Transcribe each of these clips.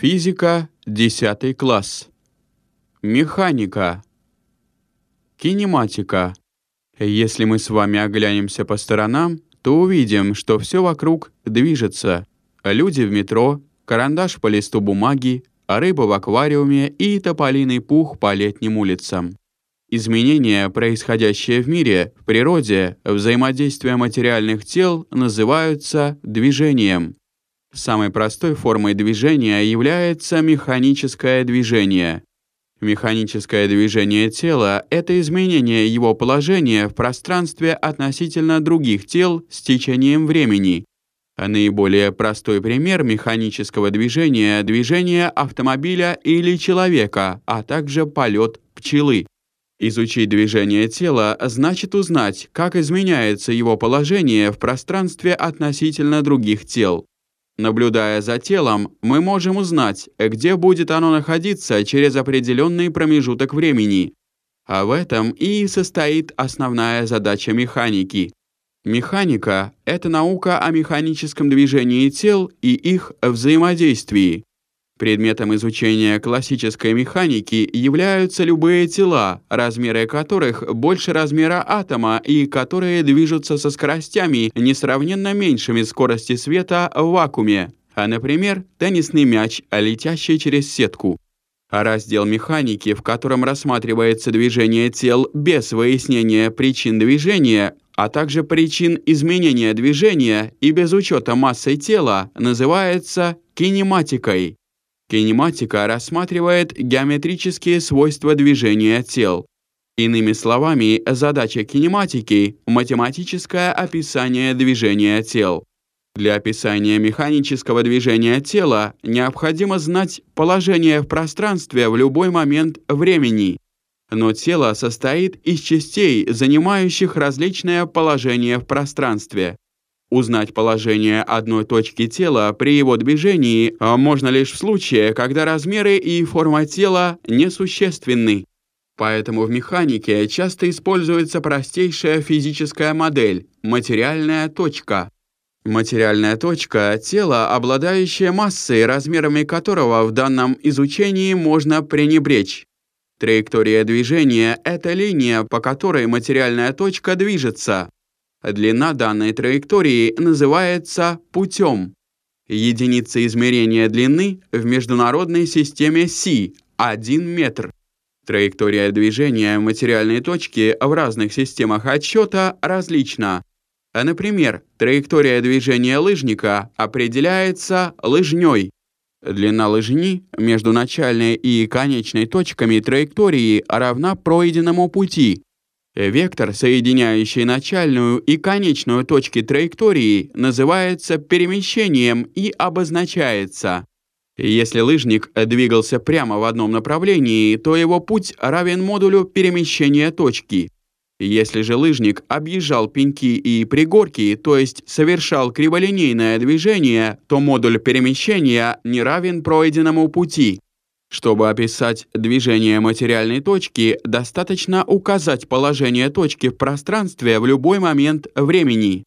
Физика, 10 класс. Механика. Кинематика. Если мы с вами оглянемся по сторонам, то увидим, что все вокруг движется. Люди в метро, карандаш по листу бумаги, рыба в аквариуме и тополиный пух по летним улицам. Изменения, происходящие в мире, в природе, взаимодействие материальных тел называются движением. Самой простой формой движения является механическое движение. Механическое движение тела — это изменение его положения в пространстве относительно других тел с течением времени. А наиболее простой пример механического движения — движение автомобиля или человека, а также полет пчелы. Изучить движение тела значит узнать, как изменяется его положение в пространстве относительно других тел. Наблюдая за телом, мы можем узнать, где будет оно находиться через определенный промежуток времени. А в этом и состоит основная задача механики. Механика — это наука о механическом движении тел и их взаимодействии. Предметом изучения классической механики являются любые тела, размеры которых больше размера атома и которые движутся со скоростями, несравненно меньшими скорости света в вакууме, а, например, теннисный мяч, летящий через сетку. Раздел механики, в котором рассматривается движение тел без выяснения причин движения, а также причин изменения движения и без учета массы тела, называется кинематикой. Кинематика рассматривает геометрические свойства движения тел. Иными словами, задача кинематики — математическое описание движения тел. Для описания механического движения тела необходимо знать положение в пространстве в любой момент времени. Но тело состоит из частей, занимающих различное положение в пространстве. Узнать положение одной точки тела при его движении а, можно лишь в случае, когда размеры и форма тела несущественны. Поэтому в механике часто используется простейшая физическая модель – материальная точка. Материальная точка – тело, обладающее массой, размерами которого в данном изучении можно пренебречь. Траектория движения – это линия, по которой материальная точка движется. Длина данной траектории называется путем. Единица измерения длины в международной системе Си – 1 метр. Траектория движения материальной точки в разных системах отсчета различна. Например, траектория движения лыжника определяется лыжней. Длина лыжни между начальной и конечной точками траектории равна пройденному пути. Вектор, соединяющий начальную и конечную точки траектории, называется перемещением и обозначается. Если лыжник двигался прямо в одном направлении, то его путь равен модулю перемещения точки. Если же лыжник объезжал пеньки и пригорки, то есть совершал криволинейное движение, то модуль перемещения не равен пройденному пути. Чтобы описать движение материальной точки, достаточно указать положение точки в пространстве в любой момент времени.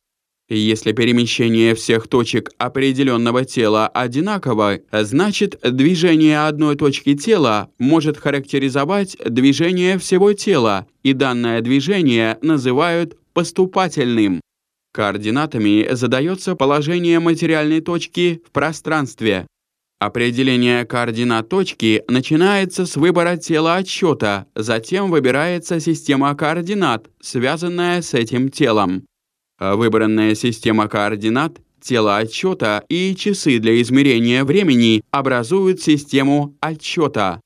Если перемещение всех точек определенного тела одинаково, значит движение одной точки тела может характеризовать движение всего тела, и данное движение называют поступательным. Координатами задается положение материальной точки в пространстве. Определение координат точки начинается с выбора тела отсчета, затем выбирается система координат, связанная с этим телом. Выбранная система координат, тело отсчета и часы для измерения времени образуют систему отсчета.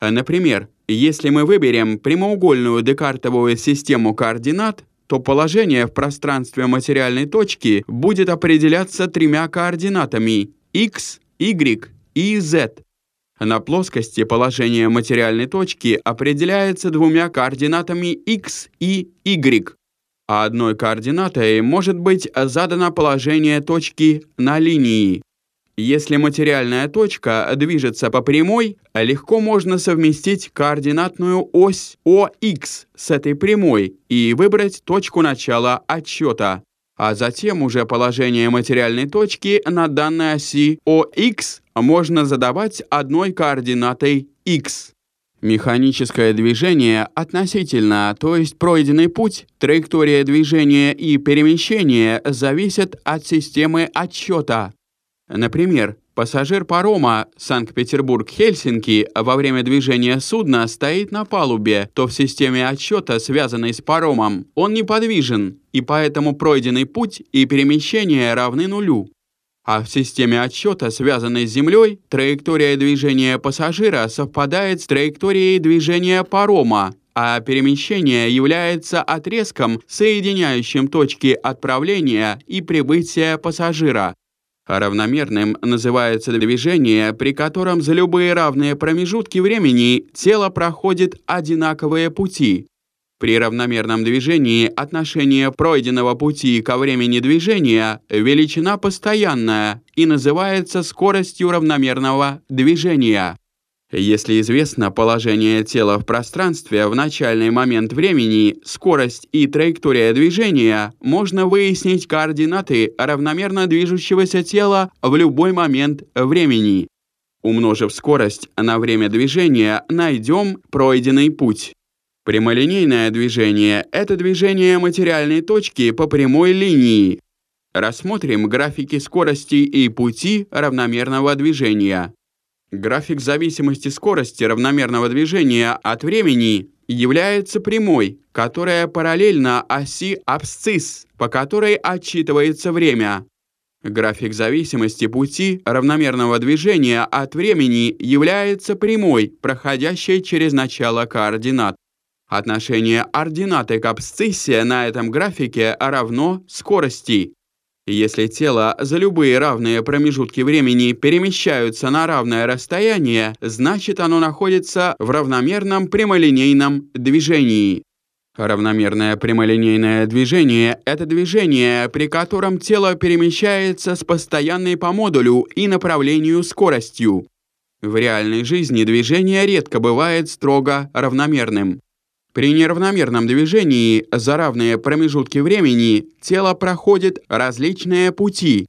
Например, если мы выберем прямоугольную декартовую систему координат, то положение в пространстве материальной точки будет определяться тремя координатами x, y и z. На плоскости положение материальной точки определяется двумя координатами x и y, а одной координатой может быть задано положение точки на линии. Если материальная точка движется по прямой, легко можно совместить координатную ось ОХ с этой прямой и выбрать точку начала отсчета. А затем уже положение материальной точки на данной оси ОХ можно задавать одной координатой x. Механическое движение относительно, то есть пройденный путь, траектория движения и перемещения зависят от системы отсчета. Например, пассажир парома Санкт-Петербург-Хельсинки во время движения судна стоит на палубе, то в системе отсчета, связанной с паромом, он неподвижен, и поэтому пройденный путь и перемещение равны нулю. А в системе отсчета, связанной с Землей, траектория движения пассажира совпадает с траекторией движения парома, а перемещение является отрезком, соединяющим точки отправления и прибытия пассажира. Равномерным называется движение, при котором за любые равные промежутки времени тело проходит одинаковые пути. При равномерном движении отношение пройденного пути ко времени движения величина постоянная и называется скоростью равномерного движения. Если известно положение тела в пространстве в начальный момент времени, скорость и траектория движения, можно выяснить координаты равномерно движущегося тела в любой момент времени. Умножив скорость на время движения, найдем пройденный путь. Прямолинейное движение – это движение материальной точки по прямой линии. Рассмотрим графики скорости и пути равномерного движения. График зависимости скорости равномерного движения от времени является прямой, которая параллельна оси абсцисс, по которой отчитывается время. График зависимости пути равномерного движения от времени является прямой, проходящей через начало координат. Отношение ординаты к абсциссе на этом графике равно скорости. Если тело за любые равные промежутки времени перемещаются на равное расстояние, значит оно находится в равномерном прямолинейном движении. Равномерное прямолинейное движение – это движение, при котором тело перемещается с постоянной по модулю и направлению скоростью. В реальной жизни движение редко бывает строго равномерным. При неравномерном движении за равные промежутки времени тело проходит различные пути.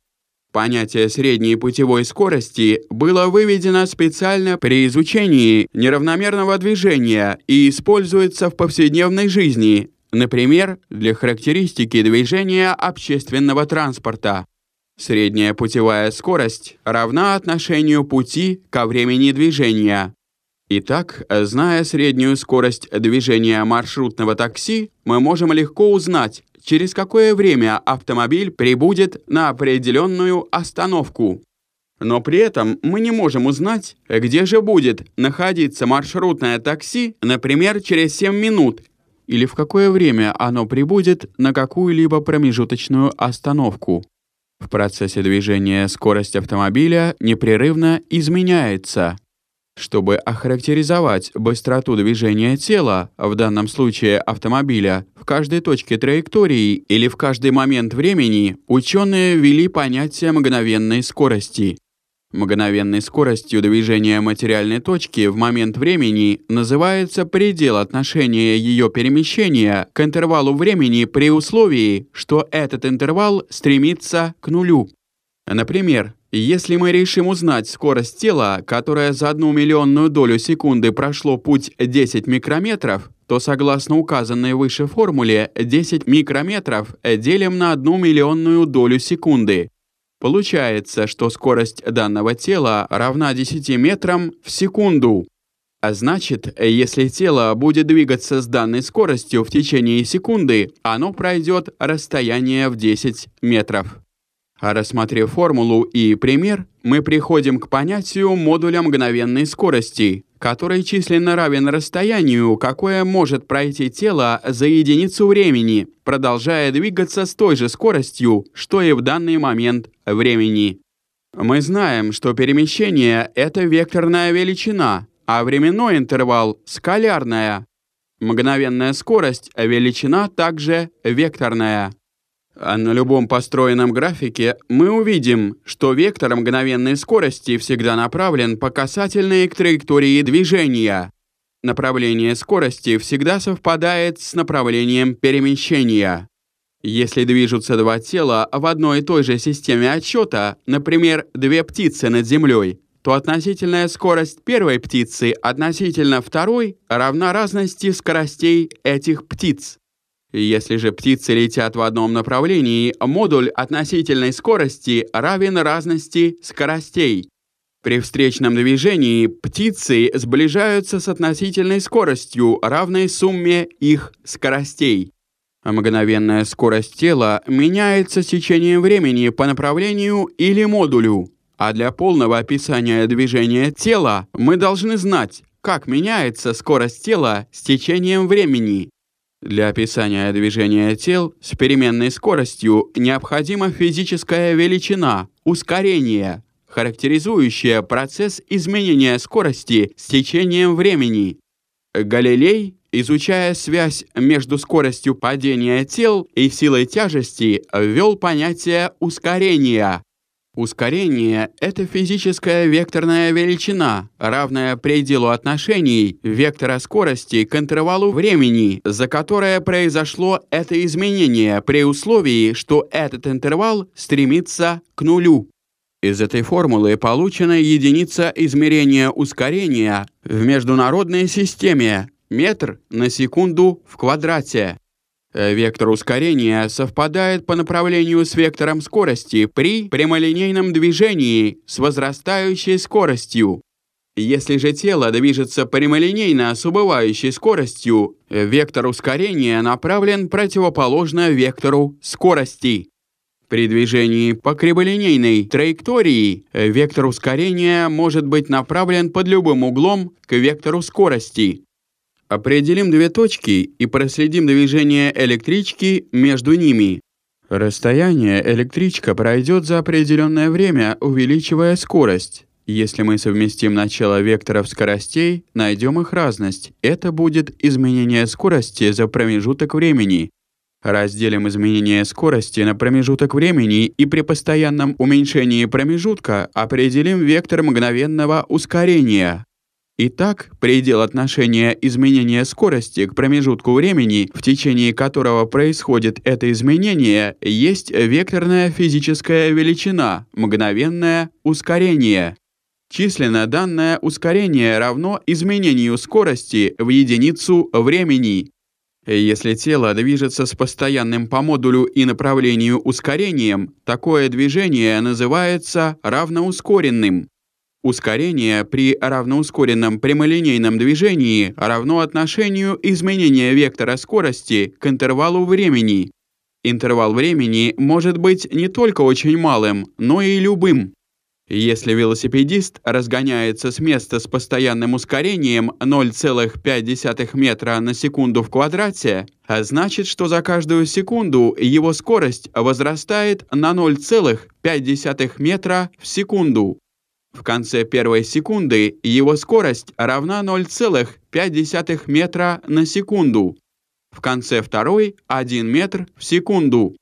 Понятие средней путевой скорости было выведено специально при изучении неравномерного движения и используется в повседневной жизни, например, для характеристики движения общественного транспорта. Средняя путевая скорость равна отношению пути ко времени движения. Итак, зная среднюю скорость движения маршрутного такси, мы можем легко узнать, через какое время автомобиль прибудет на определенную остановку. Но при этом мы не можем узнать, где же будет находиться маршрутное такси, например, через 7 минут, или в какое время оно прибудет на какую-либо промежуточную остановку. В процессе движения скорость автомобиля непрерывно изменяется. Чтобы охарактеризовать быстроту движения тела, в данном случае автомобиля, в каждой точке траектории или в каждый момент времени, ученые ввели понятие мгновенной скорости. Мгновенной скоростью движения материальной точки в момент времени называется предел отношения ее перемещения к интервалу времени при условии, что этот интервал стремится к нулю. Например, если мы решим узнать скорость тела, которая за одну миллионную долю секунды прошло путь 10 микрометров, то согласно указанной выше формуле 10 микрометров делим на одну миллионную долю секунды. Получается, что скорость данного тела равна 10 метрам в секунду. А значит, если тело будет двигаться с данной скоростью в течение секунды, оно пройдет расстояние в 10 метров. А рассмотрев формулу и пример, мы приходим к понятию модуля мгновенной скорости, который численно равен расстоянию, какое может пройти тело за единицу времени, продолжая двигаться с той же скоростью, что и в данный момент времени. Мы знаем, что перемещение — это векторная величина, а временной интервал — скалярная. Мгновенная скорость — величина также векторная. А на любом построенном графике мы увидим, что вектор мгновенной скорости всегда направлен по касательной к траектории движения. Направление скорости всегда совпадает с направлением перемещения. Если движутся два тела в одной и той же системе отсчета, например, две птицы над землей, то относительная скорость первой птицы относительно второй равна разности скоростей этих птиц. Если же птицы летят в одном направлении, модуль относительной скорости равен разности скоростей. При встречном движении птицы сближаются с относительной скоростью, равной сумме их скоростей. Мгновенная скорость тела меняется с течением времени по направлению или модулю. А для полного описания движения тела мы должны знать, как меняется скорость тела с течением времени. Для описания движения тел с переменной скоростью необходима физическая величина – ускорение, характеризующая процесс изменения скорости с течением времени. Галилей изучая связь между скоростью падения тел и силой тяжести, ввел понятие ускорения. Ускорение — это физическая векторная величина, равная пределу отношений вектора скорости к интервалу времени, за которое произошло это изменение при условии, что этот интервал стремится к нулю. Из этой формулы получена единица измерения ускорения в международной системе, метр на секунду в квадрате. Э, вектор ускорения совпадает по направлению с вектором скорости при прямолинейном движении с возрастающей скоростью. Если же тело движется прямолинейно с убывающей скоростью, вектор ускорения направлен противоположно вектору скорости. При движении по криволинейной траектории вектор ускорения может быть направлен под любым углом к вектору скорости. Определим две точки и проследим движение электрички между ними. Расстояние электричка пройдет за определенное время, увеличивая скорость. Если мы совместим начало векторов скоростей, найдем их разность. Это будет изменение скорости за промежуток времени. Разделим изменение скорости на промежуток времени и при постоянном уменьшении промежутка определим вектор мгновенного ускорения. Итак, предел отношения изменения скорости к промежутку времени, в течение которого происходит это изменение, есть векторная физическая величина, мгновенное ускорение. Численно данное ускорение равно изменению скорости в единицу времени. Если тело движется с постоянным по модулю и направлению ускорением, такое движение называется равноускоренным. Ускорение при равноускоренном прямолинейном движении равно отношению изменения вектора скорости к интервалу времени. Интервал времени может быть не только очень малым, но и любым. Если велосипедист разгоняется с места с постоянным ускорением 0,5 метра на секунду в квадрате, а значит, что за каждую секунду его скорость возрастает на 0,5 метра в секунду. В конце первой секунды его скорость равна 0,5 метра на секунду. В конце второй – 1 метр в секунду.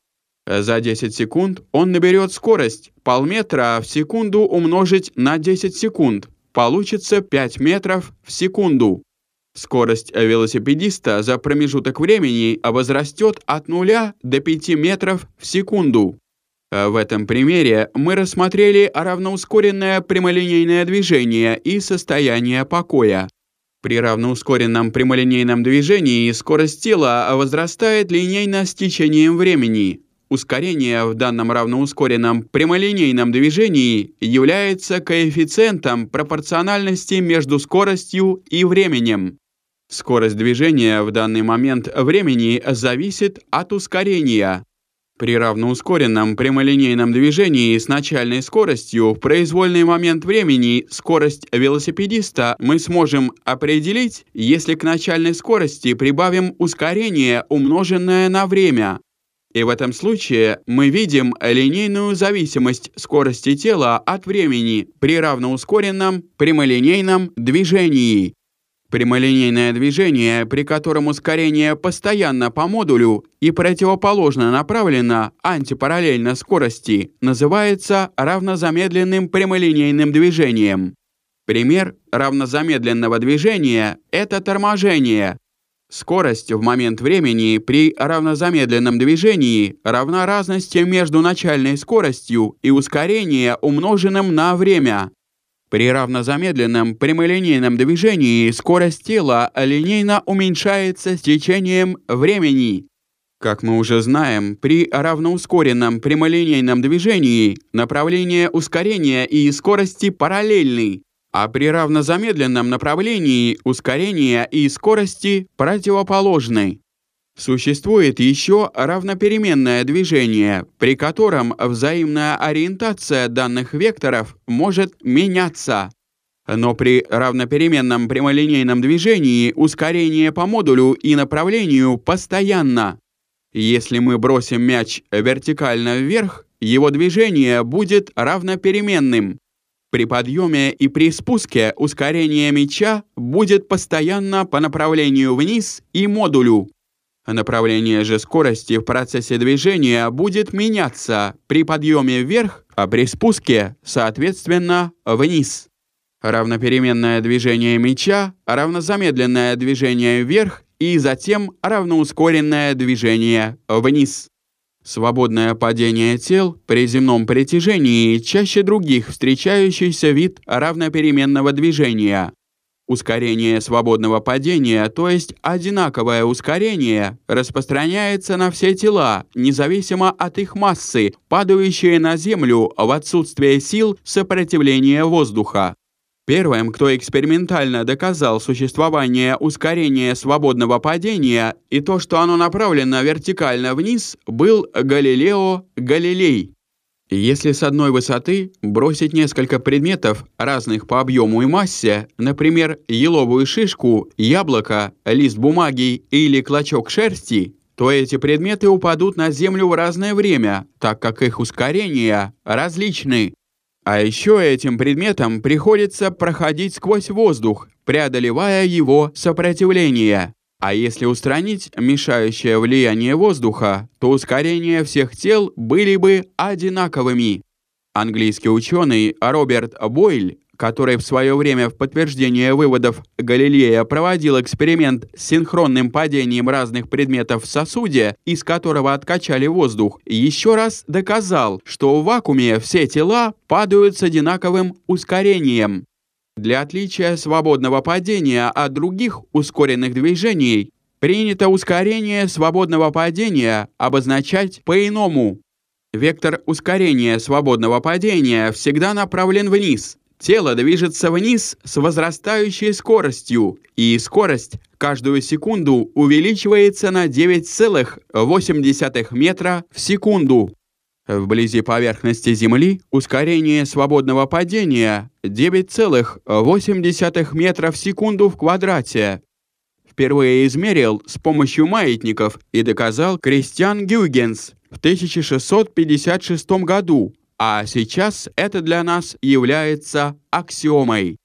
За 10 секунд он наберет скорость полметра в секунду умножить на 10 секунд. Получится 5 метров в секунду. Скорость велосипедиста за промежуток времени возрастет от 0 до 5 метров в секунду. Э, в этом примере мы рассмотрели равноускоренное прямолинейное движение и состояние покоя. При равноускоренном прямолинейном движении скорость тела возрастает линейно с течением времени. Ускорение в данном равноускоренном прямолинейном движении является коэффициентом пропорциональности между скоростью и временем. Скорость движения в данный момент времени зависит от ускорения. При равноускоренном прямолинейном движении с начальной скоростью в произвольный момент времени скорость велосипедиста мы сможем определить, если к начальной скорости прибавим ускорение, умноженное на время. И в этом случае мы видим линейную зависимость скорости тела от времени при равноускоренном прямолинейном движении. Прямолинейное движение, при котором ускорение постоянно по модулю и противоположно направлено антипараллельно скорости, называется равнозамедленным прямолинейным движением. Пример равнозамедленного движения – это торможение. Скорость в момент времени при равнозамедленном движении равна разности между начальной скоростью и ускорением, умноженным на время. При равнозамедленном прямолинейном движении скорость тела линейно уменьшается с течением времени. Как мы уже знаем, при равноускоренном прямолинейном движении направление ускорения и скорости параллельны, а при равнозамедленном направлении ускорения и скорости противоположны. Существует еще равнопеременное движение, при котором взаимная ориентация данных векторов может меняться. Но при равнопеременном прямолинейном движении ускорение по модулю и направлению постоянно. Если мы бросим мяч вертикально вверх, его движение будет равнопеременным. При подъеме и при спуске ускорение мяча будет постоянно по направлению вниз и модулю. Направление же скорости в процессе движения будет меняться при подъеме вверх, а при спуске, соответственно, вниз. Равнопеременное движение мяча, равнозамедленное движение вверх и затем равноускоренное движение вниз. Свободное падение тел при земном притяжении чаще других встречающийся вид равнопеременного движения. Ускорение свободного падения, то есть одинаковое ускорение, распространяется на все тела, независимо от их массы, падающие на Землю в отсутствие сил сопротивления воздуха. Первым, кто экспериментально доказал существование ускорения свободного падения и то, что оно направлено вертикально вниз, был Галилео Галилей. Если с одной высоты бросить несколько предметов, разных по объему и массе, например, еловую шишку, яблоко, лист бумаги или клочок шерсти, то эти предметы упадут на Землю в разное время, так как их ускорения различны. А еще этим предметам приходится проходить сквозь воздух, преодолевая его сопротивление. А если устранить мешающее влияние воздуха, то ускорения всех тел были бы одинаковыми. Английский ученый Роберт Бойль который в свое время в подтверждение выводов Галилея проводил эксперимент с синхронным падением разных предметов в сосуде, из которого откачали воздух, еще раз доказал, что в вакууме все тела падают с одинаковым ускорением. Для отличия свободного падения от других ускоренных движений принято ускорение свободного падения обозначать по-иному. Вектор ускорения свободного падения всегда направлен вниз, Тело движется вниз с возрастающей скоростью, и скорость каждую секунду увеличивается на 9,8 метра в секунду. Вблизи поверхности Земли ускорение свободного падения 9,8 метра в секунду в квадрате. Впервые измерил с помощью маятников и доказал Кристиан Гюйгенс в 1656 году а сейчас это для нас является аксиомой.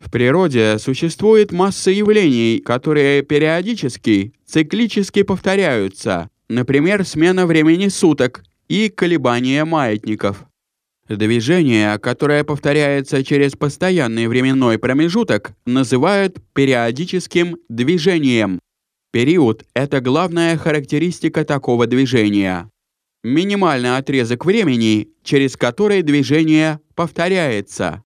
В природе существует масса явлений, которые периодически, циклически повторяются, например, смена времени суток и колебания маятников. Движение, которое повторяется через постоянный временной промежуток, называют периодическим движением. Период — это главная характеристика такого движения минимальный отрезок времени, через который движение повторяется.